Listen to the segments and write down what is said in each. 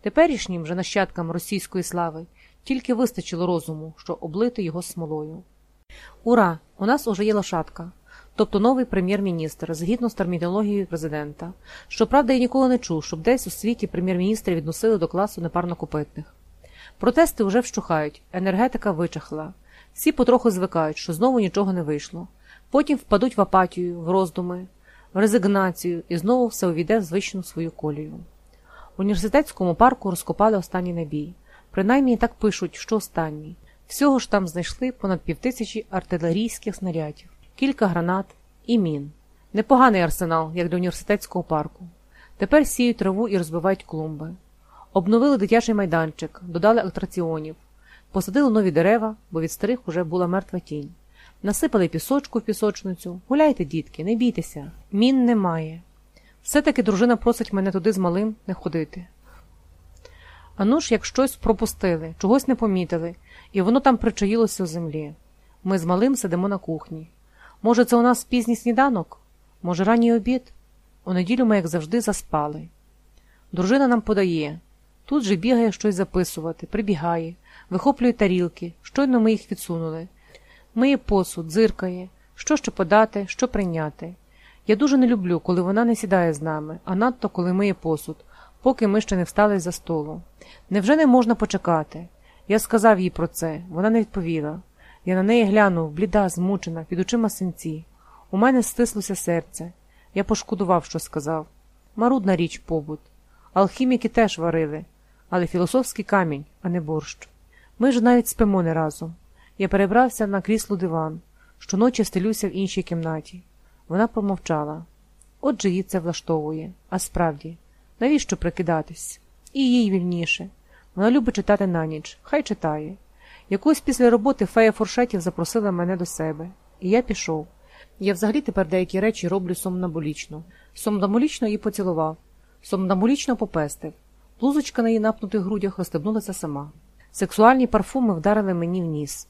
Теперішнім же нащадкам російської слави тільки вистачило розуму, щоб облити його смолою. Ура! У нас уже є лошадка, тобто новий прем'єр-міністр, згідно з термінологією президента. Щоправда, я ніколи не чув, щоб десь у світі прем'єр-міністри відносили до класу непарнокопитних. Протести вже вщухають, енергетика вичахла. Всі потроху звикають, що знову нічого не вийшло. Потім впадуть в апатію, в роздуми, в резигнацію і знову все увійде в звичну свою колію. В університетському парку розкопали останній набій. Принаймні так пишуть, що останній. Всього ж там знайшли понад півтисячі артилерійських снарядів, кілька гранат і мін. Непоганий арсенал, як для університетського парку. Тепер сіють траву і розбивають клумби. Обновили дитячий майданчик, додали атраціонів, посадили нові дерева, бо від старих уже була мертва тінь. Насипали пісочку в пісочницю. Гуляйте, дітки, не бійтеся. Мін немає. Все-таки дружина просить мене туди з малим не ходити. Ану ж, як щось пропустили, чогось не помітили, і воно там причаїлося у землі. Ми з малим сидимо на кухні. Може, це у нас пізній сніданок? Може, ранній обід? У неділю ми, як завжди, заспали. Дружина нам подає. Тут же бігає щось записувати, прибігає, вихоплює тарілки, щойно ми їх відсунули. Миє посуд, дзиркає, що ще подати, що прийняти. Я дуже не люблю, коли вона не сідає з нами, а надто коли миє посуд, поки ми ще не встали за столу. Невже не можна почекати? Я сказав їй про це, вона не відповіла. Я на неї глянув, бліда, змучена, під очима синці. У мене стислося серце. Я пошкодував, що сказав. Марудна річ побут. Алхіміки теж варили, але філософський камінь, а не борщ. Ми ж навіть спимо не разом. Я перебрався на крісло диван, щоночі стелюся в іншій кімнаті. Вона промовчала. Отже їй це влаштовує, а справді, навіщо прикидатись? І їй вільніше. Вона любить читати на ніч, хай читає. Якось після роботи фея фуршетів запросила мене до себе, і я пішов. Я взагалі тепер деякі речі роблю сомнамбулічно. Сомнамбулічно її поцілував, сомнамбулічно попестив. Блузочка на її напнутих грудях розстебнулася сама. Сексуальні парфуми вдарили мені в ніс.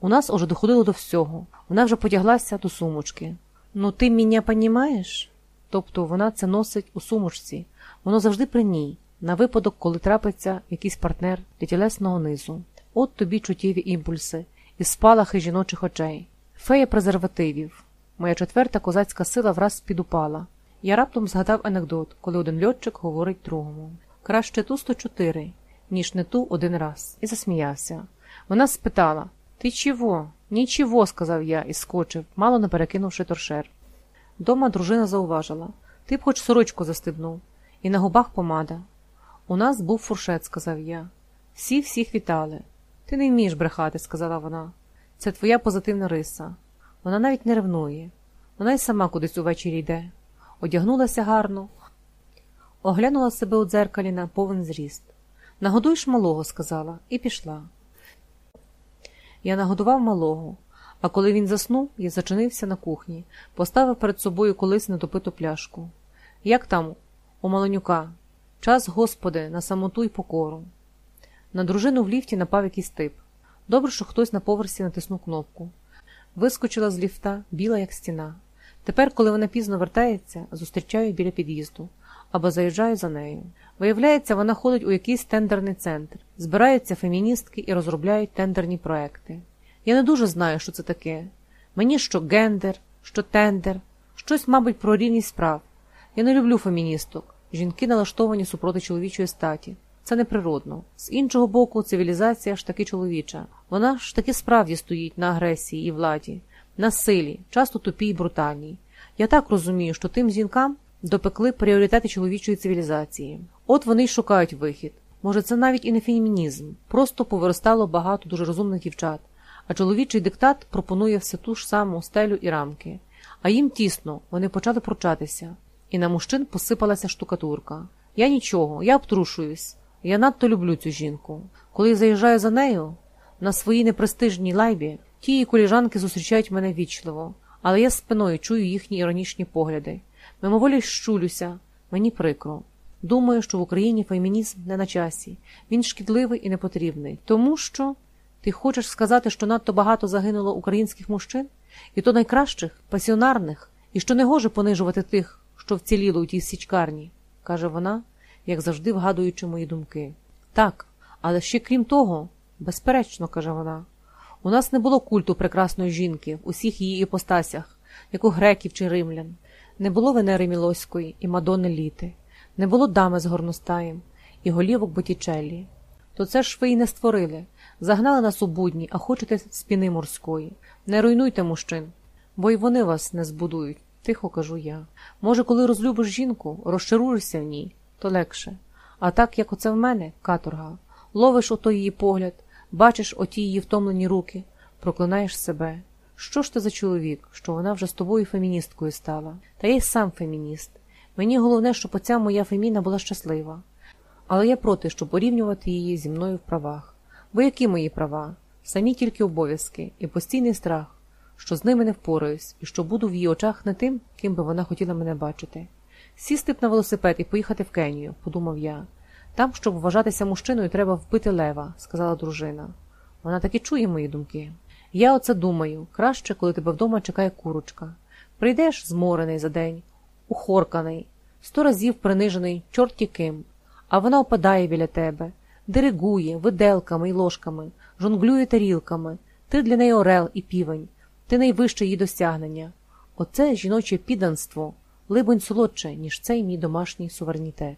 У нас уже доходило до всього. Вона вже потяглася до сумочки. Ну, ти мене понімаєш? Тобто вона це носить у сумочці, воно завжди при ній, на випадок, коли трапиться якийсь партнер для тілесного низу. От тобі чуттєві імпульси і спалахи жіночих очей. Фея презервативів. Моя четверта козацька сила враз підупала. Я раптом згадав анекдот, коли один льотчик говорить другому. Краще ту 104, ніж не ту один раз, і засміявся. Вона спитала Ти чого? Нічого, сказав я і скочив, мало не перекинувши торшер. Дома дружина зауважила ти б хоч сорочку застебнув, і на губах помада. У нас був фуршет, сказав я. Всі всіх вітали. Ти не вмієш брехати, сказала вона. Це твоя позитивна риса. Вона навіть не ревнує. Вона й сама кудись увечері йде. Одягнулася гарно, оглянула себе у дзеркалі на повен зріст. Нагодуєш малого, сказала, і пішла. Я нагодував малого, а коли він заснув, я зачинився на кухні, поставив перед собою колись недопиту пляшку. Як там, у маленюка? Час, Господи, на самоту й покору. На дружину в ліфті напав якийсь тип. Добре, що хтось на поверсі натиснув кнопку. Вискочила з ліфта, біла, як стіна. Тепер, коли вона пізно вертається, зустрічаю біля під'їзду або заїжджаю за нею. Виявляється, вона ходить у якийсь тендерний центр, збираються феміністки і розробляють тендерні проекти. Я не дуже знаю, що це таке. Мені що гендер, що тендер, щось, мабуть, про рівність справ. Я не люблю феміністок. Жінки налаштовані супроти чоловічої статі. Це неприродно. З іншого боку, цивілізація ж таки чоловіча. Вона ж таки справді стоїть на агресії і владі, на силі, часто тупій і брутальній. Я так розумію, що тим жінкам допекли пріоритети чоловічої цивілізації. От вони й шукають вихід. Може, це навіть і не фемінізм, просто повиростало багато дуже розумних дівчат, а чоловічий диктат пропонує все ту ж саму стелю і рамки. А їм тісно, вони почали пручатися, і на мужчин посипалася штукатурка. Я нічого, я обтрушуюсь. Я надто люблю цю жінку. Коли заїжджаю за нею на своїй непрестижній лайбі, ті її коліжанки зустрічають мене вічливо, але я спиною чую їхні іронічні погляди. Мимоволі щулюся, мені прикро. Думаю, що в Україні фемінізм не на часі, він шкідливий і непотрібний. Тому що ти хочеш сказати, що надто багато загинуло українських мужчин, і то найкращих, пасіонарних, і що не гоже понижувати тих, що вціліли у тій січкарні, каже вона, як завжди вгадуючи мої думки. Так, але ще крім того, безперечно, каже вона, у нас не було культу прекрасної жінки в усіх її іпостасях, як у греків чи римлян, не було Венери Мілоської і Мадони Літи, не було дами з горностаєм і голівок Боттічеллі. То це ж ви і не створили, загнали нас у будні, а хочете спіни морської. Не руйнуйте мужчин, бо й вони вас не збудують, тихо кажу я. Може, коли розлюбиш жінку, розчаруєшся в ній, то легше. А так, як оце в мене, каторга, ловиш ото її погляд, бачиш оті її втомлені руки, проклинаєш себе. Що ж ти за чоловік, що вона вже з тобою феміністкою стала? Та я й сам фемініст. Мені головне, щоб оця моя феміна була щаслива. Але я проти, щоб порівнювати її зі мною в правах. Бо які мої права? Самі тільки обов'язки і постійний страх, що з ними не впораюсь, і що буду в її очах не тим, ким би вона хотіла мене бачити. Сісти б на велосипед і поїхати в Кенію, подумав я. Там, щоб вважатися мужчиною, треба вбити лева, сказала дружина. Вона таки чує мої думки. Я оце думаю краще, коли тебе вдома чекає курочка. Прийдеш зморений за день, ухорканий, сто разів принижений, чорті ким, а вона опадає біля тебе, диригує виделками й ложками, жонглює тарілками, ти для неї орел і півень, ти найвище її досягнення. Оце жіноче підданство, либонь солодше, ніж цей мій домашній суверенітет.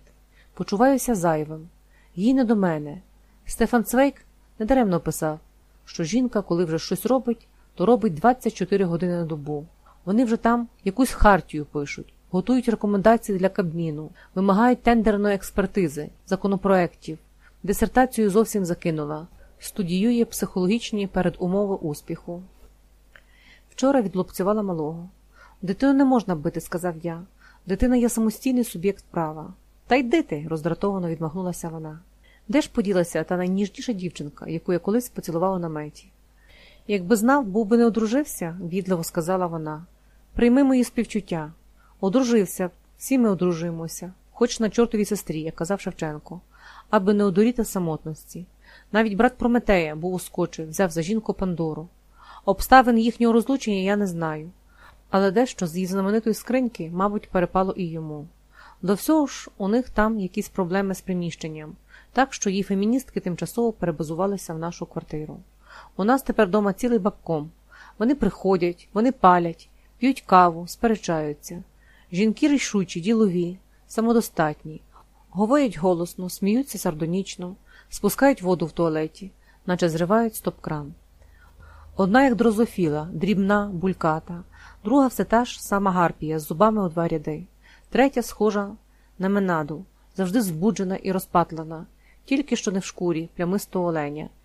Почуваюся зайвим. Їй не до мене. Стефан Цвейк недаремно писав, що жінка, коли вже щось робить, то робить 24 години на добу. Вони вже там якусь хартію пишуть, готують рекомендації для Кабміну, вимагають тендерної експертизи, законопроєктів. Дисертацію зовсім закинула, студіює психологічні передумови успіху. Вчора відлупцювала малого. Дитину не можна бити, сказав я. Дитина є самостійний суб'єкт права. Та йди ти, роздратовано відмахнулася вона. Де ж поділася та найніжніша дівчинка, яку я колись поцілувала на меті? Якби знав, був би не одружився, відливо сказала вона. Прийми мої співчуття. Одружився, всі ми одружуємося, хоч на чортовій сестрі, як казав Шевченко, аби не одуріти самотності. Навіть брат Прометея був ускочив, взяв за жінку Пандору. Обставин їхнього розлучення я не знаю, але дещо з її знаменитої скриньки, мабуть, перепало і йому. До всього ж, у них там якісь проблеми з приміщенням, так що її феміністки тимчасово перебазувалися в нашу квартиру. У нас тепер дома цілий бабком. Вони приходять, вони палять, п'ють каву, сперечаються. Жінки рішучі, ділові, самодостатні, говорять голосно, сміються сардонічно, спускають воду в туалеті, наче зривають стоп-кран. Одна, як дрозофіла, дрібна, бульката, друга все та ж сама гарпія з зубами у два ряди, третя схожа на менаду, завжди збуджена і розпатлена, тільки що не в шкурі, плямистого оленя,